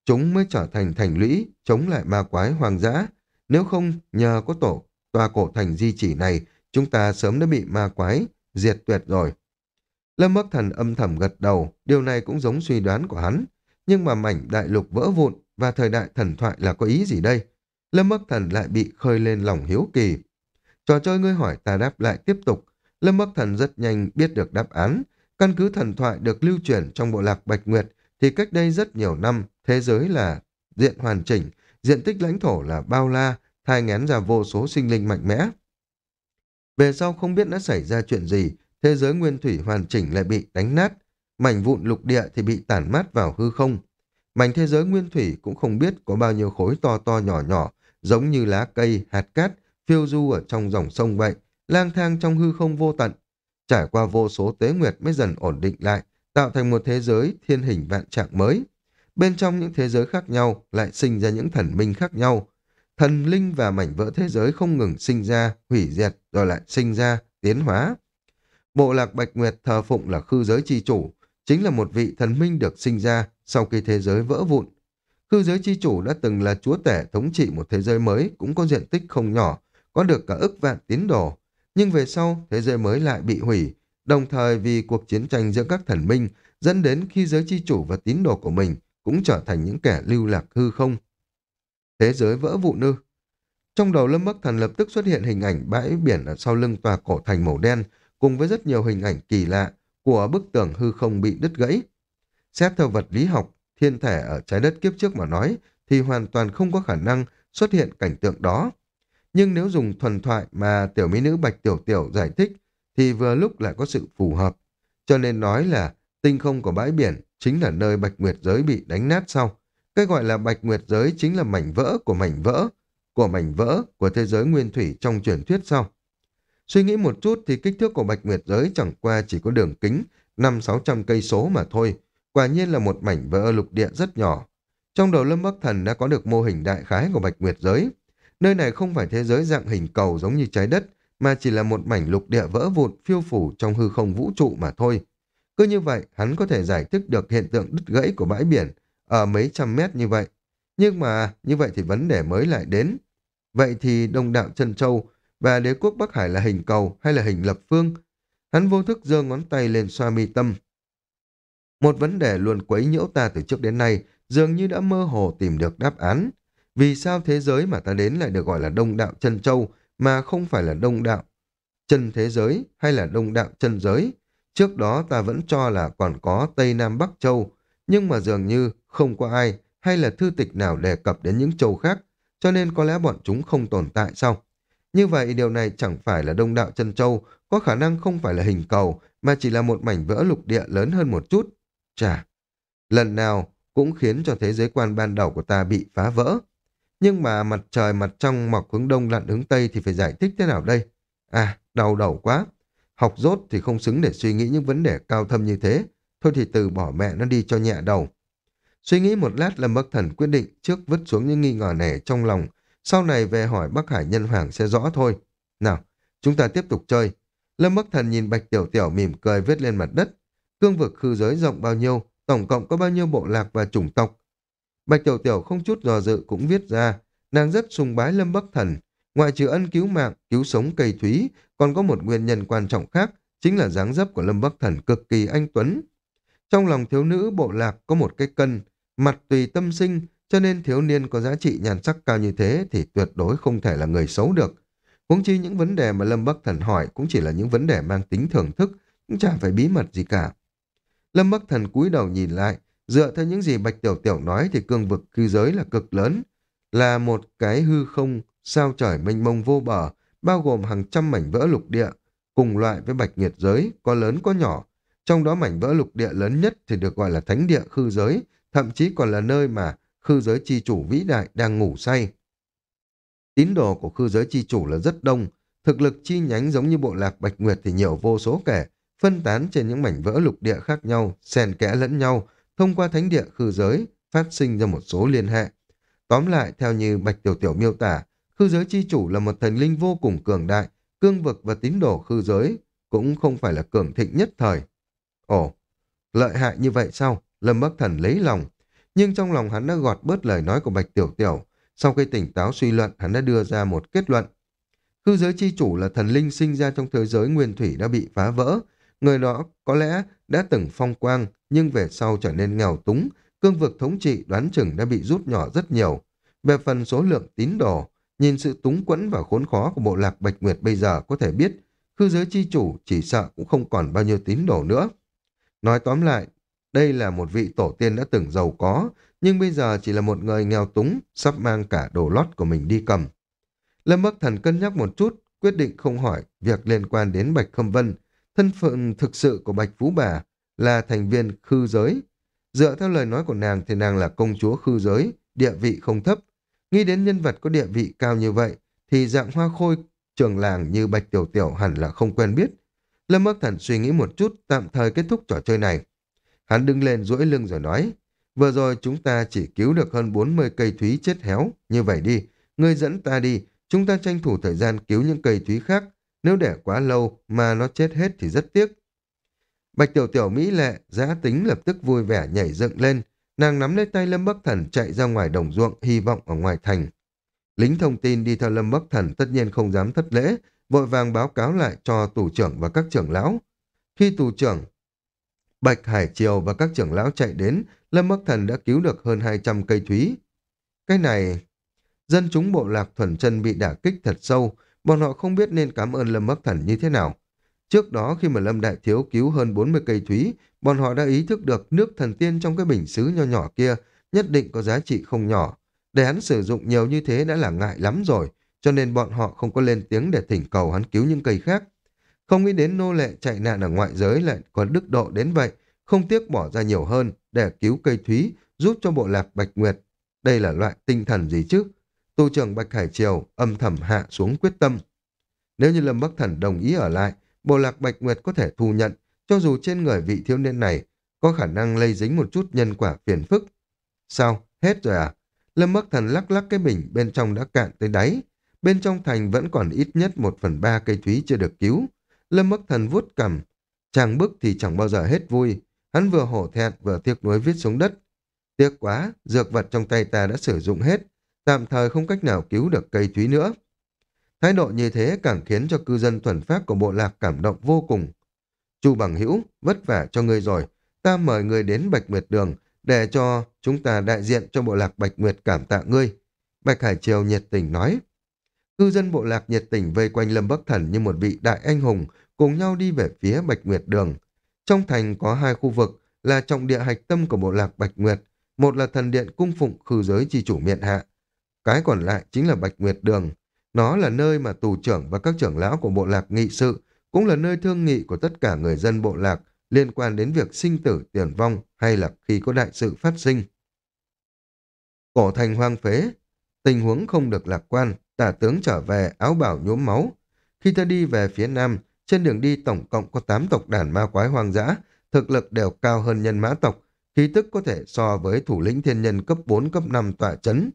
chúng mới trở thành thành lũy, chống lại ma quái hoang dã. Nếu không, nhờ có tổ tòa cổ thành di chỉ này, chúng ta sớm đã bị ma quái, diệt tuyệt rồi. Lâm Bắc Thần âm thầm gật đầu, điều này cũng giống suy đoán của hắn. Nhưng mà mảnh đại lục vỡ vụn và thời đại thần thoại là có ý gì đây? Lâm Bắc Thần lại bị khơi lên lòng hiếu kỳ. Trò chơi ngươi hỏi ta đáp lại tiếp tục. Lâm Bắc Thần rất nhanh biết được đáp án. Căn cứ thần thoại được lưu truyền trong bộ lạc Bạch Nguyệt thì cách đây rất nhiều năm, thế giới là diện hoàn chỉnh, diện tích lãnh thổ là bao la, thai ngén ra vô số sinh linh mạnh mẽ. Về sau không biết đã xảy ra chuyện gì, thế giới nguyên thủy hoàn chỉnh lại bị đánh nát, mảnh vụn lục địa thì bị tản mát vào hư không. Mảnh thế giới nguyên thủy cũng không biết có bao nhiêu khối to to nhỏ nhỏ, giống như lá cây, hạt cát, phiêu du ở trong dòng sông vậy, lang thang trong hư không vô tận. Trải qua vô số tế nguyệt mới dần ổn định lại, tạo thành một thế giới thiên hình vạn trạng mới. Bên trong những thế giới khác nhau lại sinh ra những thần minh khác nhau. thần linh và mảnh vỡ thế giới không ngừng sinh ra, hủy diệt, rồi lại sinh ra, tiến hóa. Bộ lạc Bạch Nguyệt thờ phụng là khư giới chi chủ, chính là một vị thần minh được sinh ra sau khi thế giới vỡ vụn. Khư giới chi chủ đã từng là chúa tể thống trị một thế giới mới cũng có diện tích không nhỏ, có được cả ức vạn tín đồ. Nhưng về sau, thế giới mới lại bị hủy, đồng thời vì cuộc chiến tranh giữa các thần minh dẫn đến khi giới chi chủ và tín đồ của mình cũng trở thành những kẻ lưu lạc hư không. Thế giới vỡ vụn ư. Trong đầu Lâm Bắc Thần lập tức xuất hiện hình ảnh bãi biển ở sau lưng tòa cổ thành màu đen, cùng với rất nhiều hình ảnh kỳ lạ của bức tường hư không bị đứt gãy. Xét theo vật lý học, thiên thể ở trái đất kiếp trước mà nói, thì hoàn toàn không có khả năng xuất hiện cảnh tượng đó. Nhưng nếu dùng thuần thoại mà tiểu mỹ nữ Bạch Tiểu Tiểu giải thích, thì vừa lúc lại có sự phù hợp. Cho nên nói là tinh không của bãi biển chính là nơi Bạch Nguyệt Giới bị đánh nát sau. Cái gọi là Bạch Nguyệt Giới chính là mảnh vỡ của mảnh vỡ, của mảnh vỡ của thế giới nguyên thủy trong truyền thuyết sau. Suy nghĩ một chút thì kích thước của Bạch Nguyệt Giới chẳng qua chỉ có đường kính 5-600 cây số mà thôi. Quả nhiên là một mảnh vỡ lục địa rất nhỏ. Trong đầu Lâm Bắc Thần đã có được mô hình đại khái của Bạch Nguyệt Giới. Nơi này không phải thế giới dạng hình cầu giống như trái đất, mà chỉ là một mảnh lục địa vỡ vụn phiêu phủ trong hư không vũ trụ mà thôi. Cứ như vậy, hắn có thể giải thích được hiện tượng đứt gãy của bãi biển ở mấy trăm mét như vậy. Nhưng mà, như vậy thì vấn đề mới lại đến. Vậy thì Đông Đạo chân Châu và đế quốc Bắc Hải là hình cầu hay là hình lập phương? Hắn vô thức giơ ngón tay lên xoa mi tâm. Một vấn đề luôn quấy nhiễu ta từ trước đến nay dường như đã mơ hồ tìm được đáp án. Vì sao thế giới mà ta đến lại được gọi là Đông Đạo chân Châu mà không phải là Đông Đạo chân thế giới hay là Đông Đạo chân giới? Trước đó ta vẫn cho là còn có Tây Nam Bắc Châu, nhưng mà dường như không có ai hay là thư tịch nào đề cập đến những châu khác, cho nên có lẽ bọn chúng không tồn tại sao? Như vậy điều này chẳng phải là đông đạo chân châu, có khả năng không phải là hình cầu, mà chỉ là một mảnh vỡ lục địa lớn hơn một chút. Chà, lần nào cũng khiến cho thế giới quan ban đầu của ta bị phá vỡ. Nhưng mà mặt trời mặt trong mọc hướng đông lặn hướng tây thì phải giải thích thế nào đây? À, đau đầu quá. Học rốt thì không xứng để suy nghĩ những vấn đề cao thâm như thế. Thôi thì từ bỏ mẹ nó đi cho nhẹ đầu. Suy nghĩ một lát Lâm Bắc Thần quyết định trước vứt xuống những nghi ngờ này trong lòng. Sau này về hỏi Bắc Hải Nhân Hoàng sẽ rõ thôi. Nào, chúng ta tiếp tục chơi. Lâm Bắc Thần nhìn Bạch Tiểu Tiểu mỉm cười viết lên mặt đất. Cương vực khư giới rộng bao nhiêu, tổng cộng có bao nhiêu bộ lạc và chủng tộc. Bạch Tiểu Tiểu không chút dò dự cũng viết ra. Nàng rất sùng bái Lâm Bắc Thần. Ngoại trừ ân cứu mạng, cứu sống cây thúy, còn có một nguyên nhân quan trọng khác, chính là dáng dấp của Lâm Bắc Thần cực kỳ anh Tuấn. Trong lòng thiếu nữ bộ lạc có một cái cân, mặt tùy tâm sinh, cho nên thiếu niên có giá trị nhàn sắc cao như thế thì tuyệt đối không thể là người xấu được. Huống chi những vấn đề mà Lâm Bắc Thần hỏi cũng chỉ là những vấn đề mang tính thưởng thức, cũng chẳng phải bí mật gì cả. Lâm Bắc Thần cúi đầu nhìn lại, dựa theo những gì Bạch Tiểu Tiểu nói thì cương vực cư giới là cực lớn, là một cái hư không sao trời mênh mông vô bờ, bao gồm hàng trăm mảnh vỡ lục địa, cùng loại với bạch nghiệt giới, có lớn có nhỏ. Trong đó mảnh vỡ lục địa lớn nhất thì được gọi là thánh địa khư giới, thậm chí còn là nơi mà khư giới chi chủ vĩ đại đang ngủ say. Tín đồ của khư giới chi chủ là rất đông, thực lực chi nhánh giống như bộ lạc Bạch Nguyệt thì nhiều vô số kẻ phân tán trên những mảnh vỡ lục địa khác nhau, xen kẽ lẫn nhau, thông qua thánh địa khư giới, phát sinh ra một số liên hệ. Tóm lại, theo như Bạch Tiểu Tiểu miêu tả, khư giới chi chủ là một thần linh vô cùng cường đại, cương vực và tín đồ khư giới cũng không phải là cường thịnh nhất thời. Ồ, lợi hại như vậy sao? Lâm Bắc Thần lấy lòng. Nhưng trong lòng hắn đã gọt bớt lời nói của Bạch Tiểu Tiểu. Sau khi tỉnh táo suy luận, hắn đã đưa ra một kết luận. Khư giới chi chủ là thần linh sinh ra trong thế giới nguyên thủy đã bị phá vỡ. Người đó có lẽ đã từng phong quang, nhưng về sau trở nên nghèo túng. Cương vực thống trị đoán chừng đã bị rút nhỏ rất nhiều. Về phần số lượng tín đồ, nhìn sự túng quẫn và khốn khó của bộ lạc Bạch Nguyệt bây giờ có thể biết khư giới chi chủ chỉ sợ cũng không còn bao nhiêu tín đồ nữa. Nói tóm lại, đây là một vị tổ tiên đã từng giàu có, nhưng bây giờ chỉ là một người nghèo túng, sắp mang cả đồ lót của mình đi cầm. Lâm Bắc Thần cân nhắc một chút, quyết định không hỏi việc liên quan đến Bạch Khâm Vân. Thân phận thực sự của Bạch Phú Bà là thành viên khư giới. Dựa theo lời nói của nàng thì nàng là công chúa khư giới, địa vị không thấp. Nghĩ đến nhân vật có địa vị cao như vậy, thì dạng hoa khôi trường làng như Bạch Tiểu Tiểu hẳn là không quen biết. Lâm Bắc Thần suy nghĩ một chút, tạm thời kết thúc trò chơi này. Hắn đứng lên duỗi lưng rồi nói, vừa rồi chúng ta chỉ cứu được hơn 40 cây thúy chết héo, như vậy đi, ngươi dẫn ta đi, chúng ta tranh thủ thời gian cứu những cây thúy khác. Nếu để quá lâu mà nó chết hết thì rất tiếc. Bạch tiểu tiểu Mỹ lệ, giã tính lập tức vui vẻ nhảy dựng lên. Nàng nắm lấy tay Lâm Bắc Thần chạy ra ngoài đồng ruộng, hy vọng ở ngoài thành. Lính thông tin đi theo Lâm Bắc Thần tất nhiên không dám thất lễ, vội vàng báo cáo lại cho tù trưởng và các trưởng lão. Khi tù trưởng Bạch Hải Triều và các trưởng lão chạy đến, Lâm Bắc Thần đã cứu được hơn 200 cây thúy. Cái này, dân chúng bộ lạc thuần chân bị đả kích thật sâu, bọn họ không biết nên cảm ơn Lâm Bắc Thần như thế nào. Trước đó khi mà Lâm Đại Thiếu cứu hơn 40 cây thúy, bọn họ đã ý thức được nước thần tiên trong cái bình xứ nho nhỏ kia nhất định có giá trị không nhỏ. Để hắn sử dụng nhiều như thế đã là ngại lắm rồi, cho nên bọn họ không có lên tiếng để thỉnh cầu hắn cứu những cây khác. Không nghĩ đến nô lệ chạy nạn ở ngoại giới lại có đức độ đến vậy, không tiếc bỏ ra nhiều hơn để cứu cây thúy, giúp cho bộ lạc Bạch Nguyệt. Đây là loại tinh thần gì chứ? Tu trưởng Bạch Hải Triều âm thầm hạ xuống quyết tâm. Nếu như Lâm Bắc Thần đồng ý ở lại, bộ lạc Bạch Nguyệt có thể thu nhận, cho dù trên người vị thiếu niên này có khả năng lây dính một chút nhân quả phiền phức. Sao? Hết rồi à? Lâm Bắc Thần lắc lắc cái bình bên trong đã cạn tới đáy. Bên trong thành vẫn còn ít nhất một phần ba cây thúy chưa được cứu. Lâm Bắc Thần vuốt cầm Chàng bức thì chẳng bao giờ hết vui. Hắn vừa hổ thẹn vừa tiếc nuối viết xuống đất. Tiếc quá, dược vật trong tay ta đã sử dụng hết. Tạm thời không cách nào cứu được cây thúy nữa. Thái độ như thế càng khiến cho cư dân thuần pháp của bộ lạc cảm động vô cùng. Chu Bằng Hữu vất vả cho ngươi rồi. Ta mời ngươi đến Bạch Nguyệt Đường để cho chúng ta đại diện cho bộ lạc Bạch Nguyệt cảm tạ ngươi. Bạch Hải Triều nhiệt tình nói. Cư dân bộ lạc nhiệt tình vây quanh Lâm Bắc Thần như một vị đại anh hùng, cùng nhau đi về phía Bạch Nguyệt Đường. Trong thành có hai khu vực là trọng địa hạch tâm của bộ lạc Bạch Nguyệt, một là thần điện cung phụng khư giới chi chủ miện hạ. Cái còn lại chính là Bạch Nguyệt Đường. Nó là nơi mà tù trưởng và các trưởng lão của bộ lạc nghị sự, cũng là nơi thương nghị của tất cả người dân bộ lạc liên quan đến việc sinh tử tiền vong hay là khi có đại sự phát sinh. Cổ thành hoang phế, tình huống không được lạc quan, tả tướng trở về áo bảo nhuốm máu. Khi ta đi về phía nam, trên đường đi tổng cộng có 8 tộc đàn ma quái hoang dã, thực lực đều cao hơn nhân mã tộc, khí tức có thể so với thủ lĩnh thiên nhân cấp 4 cấp 5 tọa chấn.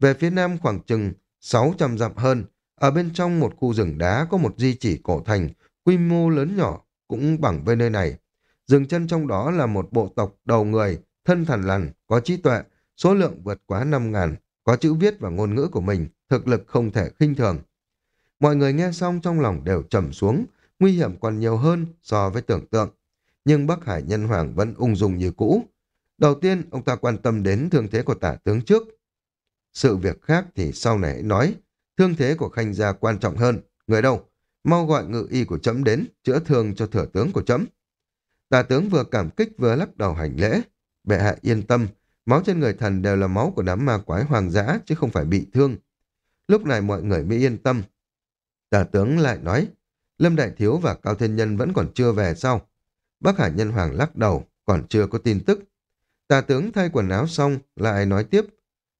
Về phía nam khoảng chừng 600 dặm hơn, ở bên trong một khu rừng đá có một di chỉ cổ thành, quy mô lớn nhỏ, cũng bằng với nơi này. Dừng chân trong đó là một bộ tộc đầu người, thân thần lằn, có trí tuệ, số lượng vượt quá 5 ngàn, có chữ viết và ngôn ngữ của mình, thực lực không thể khinh thường. Mọi người nghe xong trong lòng đều trầm xuống, nguy hiểm còn nhiều hơn so với tưởng tượng. Nhưng Bắc Hải Nhân Hoàng vẫn ung dung như cũ. Đầu tiên, ông ta quan tâm đến thương thế của tả tướng trước. Sự việc khác thì sau này hãy nói. Thương thế của Khanh gia quan trọng hơn. Người đâu? Mau gọi ngự y của chấm đến, chữa thương cho thừa tướng của chấm. Tả tướng vừa cảm kích vừa lắc đầu hành lễ. Bệ hạ yên tâm, máu trên người thần đều là máu của đám ma quái hoàng dã chứ không phải bị thương. Lúc này mọi người mới yên tâm. Tả tướng lại nói, Lâm Đại Thiếu và Cao Thiên Nhân vẫn còn chưa về sau. Bắc Hải Nhân Hoàng lắc đầu, còn chưa có tin tức. Tà tướng thay quần áo xong, lại nói tiếp.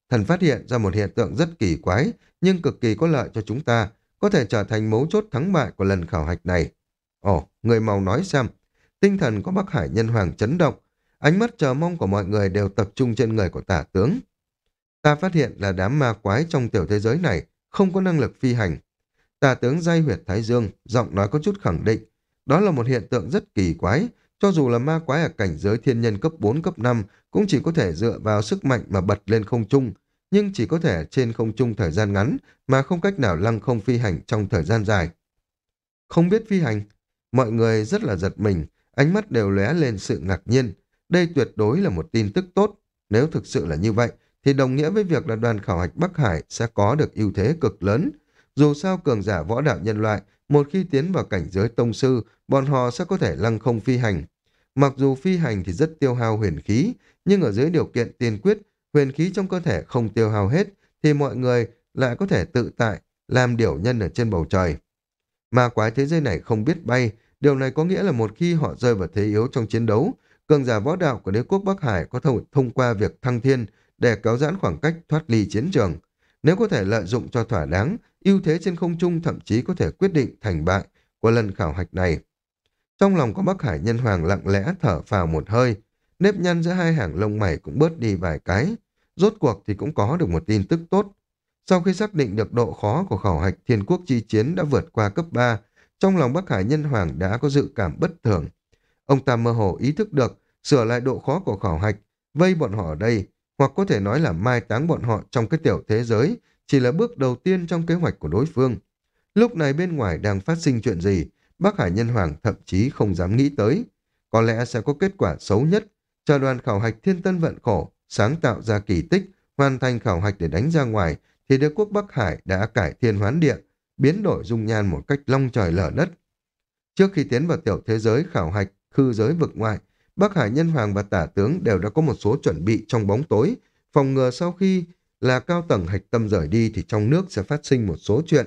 Thần phát hiện ra một hiện tượng rất kỳ quái, nhưng cực kỳ có lợi cho chúng ta, có thể trở thành mấu chốt thắng bại của lần khảo hạch này. Ồ, người màu nói xem. Tinh thần của Bắc Hải Nhân Hoàng chấn động, ánh mắt chờ mong của mọi người đều tập trung trên người của tả tướng. Ta phát hiện là đám ma quái trong tiểu thế giới này không có năng lực phi hành, Tà tướng dây huyệt Thái Dương, giọng nói có chút khẳng định. Đó là một hiện tượng rất kỳ quái. Cho dù là ma quái ở cảnh giới thiên nhân cấp 4, cấp 5, cũng chỉ có thể dựa vào sức mạnh mà bật lên không trung, nhưng chỉ có thể trên không trung thời gian ngắn, mà không cách nào lăng không phi hành trong thời gian dài. Không biết phi hành, mọi người rất là giật mình, ánh mắt đều lóe lên sự ngạc nhiên. Đây tuyệt đối là một tin tức tốt. Nếu thực sự là như vậy, thì đồng nghĩa với việc là đoàn khảo hạch Bắc Hải sẽ có được ưu thế cực lớn, dù sao cường giả võ đạo nhân loại, một khi tiến vào cảnh giới tông sư, bọn họ sẽ có thể lăng không phi hành. Mặc dù phi hành thì rất tiêu hao huyền khí, nhưng ở dưới điều kiện tiên quyết, huyền khí trong cơ thể không tiêu hao hết, thì mọi người lại có thể tự tại, làm điều nhân ở trên bầu trời. Mà quái thế giới này không biết bay, điều này có nghĩa là một khi họ rơi vào thế yếu trong chiến đấu, cường giả võ đạo của đế quốc Bắc Hải có thông, thông qua việc thăng thiên để kéo giãn khoảng cách thoát ly chiến trường. Nếu có thể lợi dụng cho thỏa đáng, ưu thế trên không trung thậm chí có thể quyết định thành bại của lần khảo hạch này. Trong lòng có Bắc Hải Nhân Hoàng lặng lẽ thở phào một hơi, nếp nhăn giữa hai hàng lông mày cũng bớt đi vài cái. Rốt cuộc thì cũng có được một tin tức tốt. Sau khi xác định được độ khó của khảo hạch thiên quốc chi chiến đã vượt qua cấp 3, trong lòng Bắc Hải Nhân Hoàng đã có dự cảm bất thường. Ông ta mơ hồ ý thức được sửa lại độ khó của khảo hạch, vây bọn họ ở đây, hoặc có thể nói là mai táng bọn họ trong cái tiểu thế giới, chỉ là bước đầu tiên trong kế hoạch của đối phương. Lúc này bên ngoài đang phát sinh chuyện gì, Bắc Hải Nhân Hoàng thậm chí không dám nghĩ tới. Có lẽ sẽ có kết quả xấu nhất, chờ đoàn khảo hạch thiên tân vận khổ, sáng tạo ra kỳ tích, hoàn thành khảo hạch để đánh ra ngoài, thì đế quốc Bắc Hải đã cải thiên hoán địa, biến đổi dung nhan một cách long trời lở đất. Trước khi tiến vào tiểu thế giới khảo hạch, khư giới vực ngoại, Bắc Hải Nhân Hoàng và Tả Tướng đều đã có một số chuẩn bị trong bóng tối, phòng ngừa sau khi là cao tầng hạch tâm rời đi thì trong nước sẽ phát sinh một số chuyện.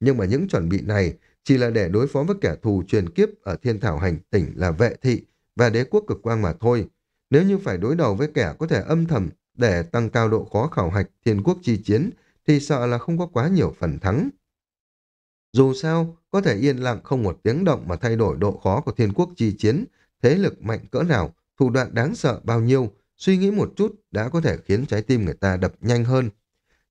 Nhưng mà những chuẩn bị này chỉ là để đối phó với kẻ thù truyền kiếp ở thiên thảo hành tỉnh là vệ thị và đế quốc cực quang mà thôi. Nếu như phải đối đầu với kẻ có thể âm thầm để tăng cao độ khó khảo hạch thiên quốc chi chiến thì sợ là không có quá nhiều phần thắng. Dù sao, có thể yên lặng không một tiếng động mà thay đổi độ khó của thiên quốc chi chiến, thế lực mạnh cỡ nào, thủ đoạn đáng sợ bao nhiêu, suy nghĩ một chút đã có thể khiến trái tim người ta đập nhanh hơn.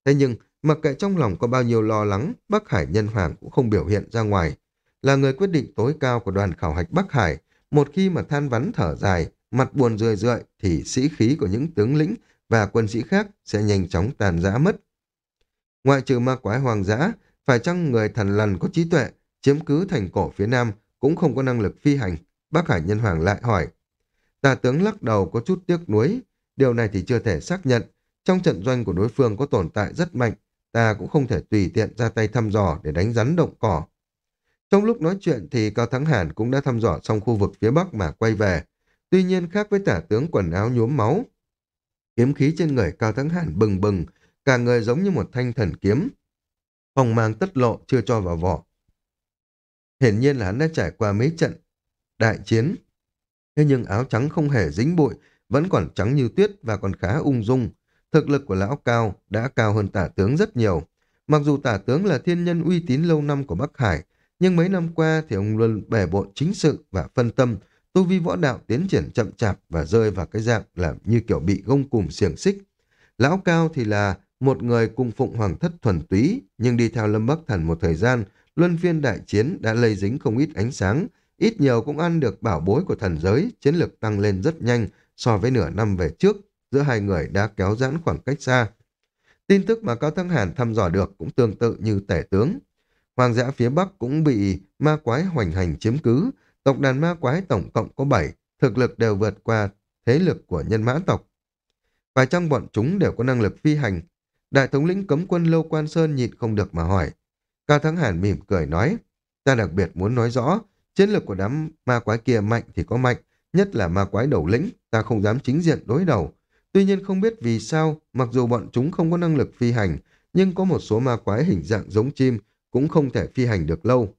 Thế nhưng, mặc kệ trong lòng có bao nhiêu lo lắng, Bắc Hải Nhân Hoàng cũng không biểu hiện ra ngoài. Là người quyết định tối cao của đoàn khảo hạch Bắc Hải, một khi mà than vắn thở dài, mặt buồn rười rượi thì sĩ khí của những tướng lĩnh và quân sĩ khác sẽ nhanh chóng tàn rã mất. Ngoại trừ ma quái hoàng dã, phải chăng người thần lần có trí tuệ, chiếm cứ thành cổ phía nam cũng không có năng lực phi hành? Bác Hải Nhân Hoàng lại hỏi. Tà tướng lắc đầu có chút tiếc nuối. Điều này thì chưa thể xác nhận. Trong trận doanh của đối phương có tồn tại rất mạnh. Ta cũng không thể tùy tiện ra tay thăm dò để đánh rắn động cỏ. Trong lúc nói chuyện thì Cao Thắng Hàn cũng đã thăm dò xong khu vực phía Bắc mà quay về. Tuy nhiên khác với tả tướng quần áo nhuốm máu. Kiếm khí trên người Cao Thắng Hàn bừng bừng, cả người giống như một thanh thần kiếm. Phòng mang tất lộ chưa cho vào vỏ. Hiển nhiên là hắn đã trải qua mấy trận đại chiến. Thế nhưng áo trắng không hề dính bụi, vẫn còn trắng như tuyết và còn khá ung dung. Thực lực của lão cao đã cao hơn tả tướng rất nhiều. Mặc dù tả tướng là thiên nhân uy tín lâu năm của Bắc Hải, nhưng mấy năm qua thì ông luôn bể bộn chính sự và phân tâm, tu vi võ đạo tiến triển chậm chạp và rơi vào cái dạng là như kiểu bị gông cùm xiềng xích. Lão Cao thì là một người cung phụng hoàng thất thuần túy, nhưng đi theo Lâm Bắc Thần một thời gian, luân phiên đại chiến đã lây dính không ít ánh sáng, ít nhiều cũng ăn được bảo bối của thần giới, chiến lược tăng lên rất nhanh so với nửa năm về trước, giữa hai người đã kéo giãn khoảng cách xa. Tin tức mà Cao Thăng Hàn thăm dò được cũng tương tự như tể tướng. Hoàng dã phía Bắc cũng bị ma quái hoành hành chiếm cứ, tộc đàn ma quái tổng cộng có 7, thực lực đều vượt qua thế lực của nhân mã tộc. và trong bọn chúng đều có năng lực phi hành? Đại thống lĩnh cấm quân Lâu Quan Sơn nhịn không được mà hỏi. Cao Thắng Hàn mỉm cười nói, ta đặc biệt muốn nói rõ, chiến lược của đám ma quái kia mạnh thì có mạnh, nhất là ma quái đầu lĩnh, ta không dám chính diện đối đầu. Tuy nhiên không biết vì sao, mặc dù bọn chúng không có năng lực phi hành, nhưng có một số ma quái hình dạng giống chim cũng không thể phi hành được lâu.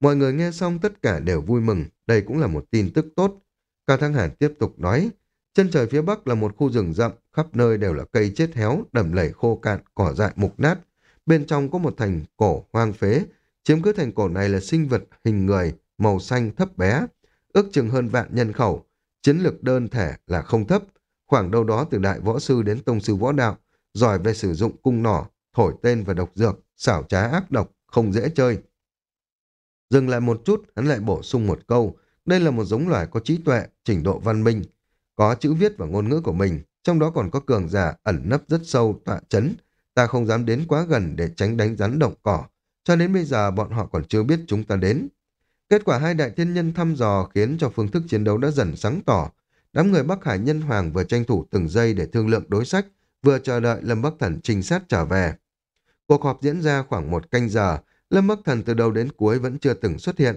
Mọi người nghe xong tất cả đều vui mừng, đây cũng là một tin tức tốt. Cao Thăng Hàn tiếp tục nói, chân trời phía bắc là một khu rừng rậm, khắp nơi đều là cây chết héo, đầm lầy khô cạn, cỏ dại mục nát. Bên trong có một thành cổ hoang phế, chiếm cứ thành cổ này là sinh vật hình người, màu xanh thấp bé, ước chừng hơn vạn nhân khẩu, chiến lược đơn thể là không thấp, khoảng đâu đó từ đại võ sư đến tông sư võ đạo, giỏi về sử dụng cung nỏ, thổi tên và độc dược, xảo trá ác độc, không dễ chơi. Dừng lại một chút, hắn lại bổ sung một câu, đây là một giống loài có trí tuệ, trình độ văn minh, có chữ viết và ngôn ngữ của mình, trong đó còn có cường giả ẩn nấp rất sâu tọa chấn, ta không dám đến quá gần để tránh đánh rắn động cỏ, cho đến bây giờ bọn họ còn chưa biết chúng ta đến. Kết quả hai đại thiên nhân thăm dò khiến cho phương thức chiến đấu đã dần sáng tỏ. Đám người Bắc Hải Nhân Hoàng vừa tranh thủ từng giây để thương lượng đối sách, vừa chờ đợi Lâm Bắc Thần trinh sát trở về. Cuộc họp diễn ra khoảng một canh giờ, Lâm Bắc Thần từ đầu đến cuối vẫn chưa từng xuất hiện.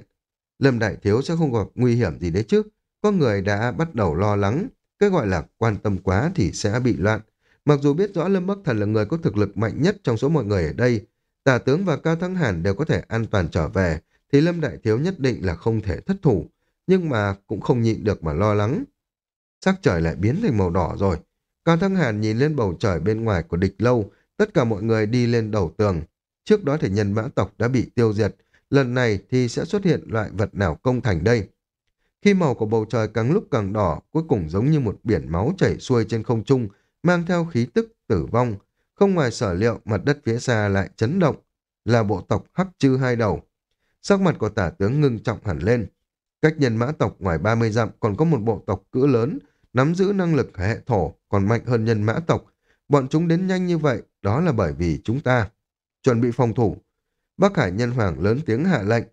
Lâm Đại Thiếu sẽ không gặp nguy hiểm gì đấy chứ. Có người đã bắt đầu lo lắng, cái gọi là quan tâm quá thì sẽ bị loạn. Mặc dù biết rõ Lâm Bắc Thần là người có thực lực mạnh nhất trong số mọi người ở đây, Tả tướng và Cao Thắng Hàn đều có thể an toàn trở về, thì Lâm Đại Thiếu nhất định là không thể thất thủ, nhưng mà cũng không nhịn được mà lo lắng. Sắc trời lại biến thành màu đỏ rồi. Cao thắng Hàn nhìn lên bầu trời bên ngoài của địch lâu, tất cả mọi người đi lên đầu tường. Trước đó thì nhân mã tộc đã bị tiêu diệt, lần này thì sẽ xuất hiện loại vật nào công thành đây. Khi màu của bầu trời càng lúc càng đỏ, cuối cùng giống như một biển máu chảy xuôi trên không trung, mang theo khí tức tử vong. Không ngoài sở liệu, mặt đất phía xa lại chấn động, là bộ tộc Hắc Chư Hai Đầu. Sắc mặt của tả tướng ngưng trọng hẳn lên. Cách nhân mã tộc ngoài 30 dặm còn có một bộ tộc cỡ lớn, nắm giữ năng lực hệ thổ còn mạnh hơn nhân mã tộc. Bọn chúng đến nhanh như vậy, đó là bởi vì chúng ta chuẩn bị phòng thủ. Bắc Hải Nhân Hoàng lớn tiếng hạ lệnh.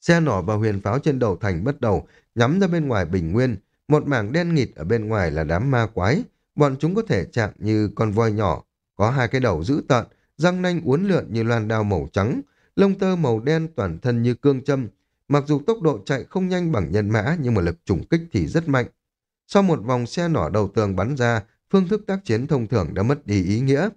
Xe nỏ và huyền pháo trên đầu thành bắt đầu nhắm ra bên ngoài bình nguyên. Một mảng đen nghịt ở bên ngoài là đám ma quái. Bọn chúng có thể chạm như con voi nhỏ, có hai cái đầu dữ tợn, răng nanh uốn lượn như loan đao màu trắng, lông tơ màu đen toàn thân như cương châm. Mặc dù tốc độ chạy không nhanh bằng nhân mã nhưng mà lực trùng kích thì rất mạnh. Sau một vòng xe nỏ đầu tường bắn ra, phương thức tác chiến thông thường đã mất đi ý nghĩa.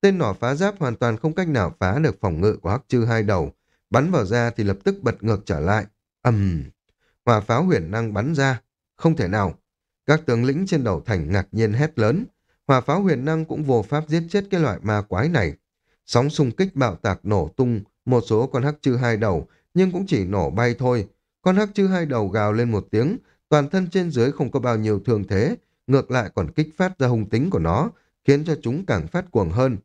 Tên nỏ phá giáp hoàn toàn không cách nào phá được phòng ngự của hắc chư hai đầu. Bắn vào ra thì lập tức bật ngược trở lại. ầm uhm. Hỏa pháo huyền năng bắn ra. Không thể nào. Các tướng lĩnh trên đầu thành ngạc nhiên hét lớn. Hỏa pháo huyền năng cũng vô pháp giết chết cái loại ma quái này. Sóng xung kích bạo tạc nổ tung một số con hắc chư hai đầu, nhưng cũng chỉ nổ bay thôi. Con hắc chư hai đầu gào lên một tiếng, toàn thân trên dưới không có bao nhiêu thương thế, ngược lại còn kích phát ra hung tính của nó, khiến cho chúng càng phát cuồng hơn.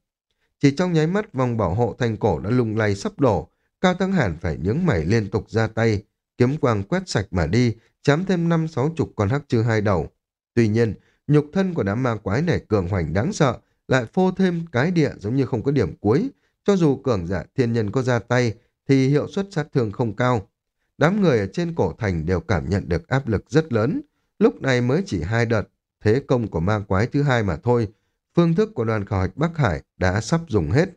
Chỉ trong nháy mắt vòng bảo hộ thành cổ đã lung lay sắp đổ, Cao Thắng Hàn phải nhướng mày liên tục ra tay, kiếm quang quét sạch mà đi, chám thêm năm sáu chục con hắc chư hai đầu. Tuy nhiên, nhục thân của đám ma quái này cường hoành đáng sợ, lại phô thêm cái địa giống như không có điểm cuối. Cho dù cường giả thiên nhân có ra tay, thì hiệu suất sát thương không cao. Đám người ở trên cổ thành đều cảm nhận được áp lực rất lớn. Lúc này mới chỉ hai đợt, thế công của ma quái thứ hai mà thôi. Phương thức của đoàn khảo hạch Bắc Hải đã sắp dùng hết.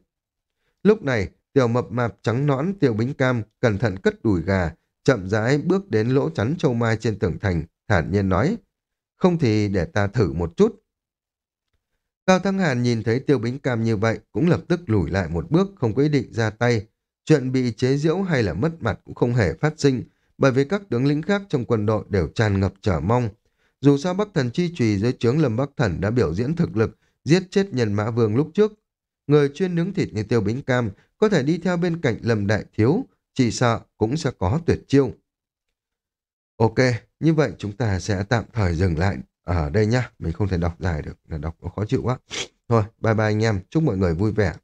Lúc này, tiểu mập mạp trắng nõn tiêu bính cam cẩn thận cất đùi gà, chậm rãi bước đến lỗ chắn châu mai trên tường thành, thản nhiên nói. Không thì để ta thử một chút. Cao Thăng Hàn nhìn thấy tiêu bính cam như vậy, cũng lập tức lùi lại một bước, không có ý định ra tay. Chuyện bị chế giễu hay là mất mặt cũng không hề phát sinh, bởi vì các tướng lĩnh khác trong quân đội đều tràn ngập trở mong. Dù sao Bắc Thần Chi Trùy dưới trướng Lâm Bắc Thần đã biểu diễn thực lực, giết chết nhân mã vương lúc trước. Người chuyên nướng thịt như tiêu bính cam có thể đi theo bên cạnh Lâm Đại Thiếu, chỉ sợ cũng sẽ có tuyệt chiêu. Ok, như vậy chúng ta sẽ tạm thời dừng lại ở đây nhá. Mình không thể đọc dài được, là đọc nó khó chịu quá. Thôi, bye bye anh em, chúc mọi người vui vẻ.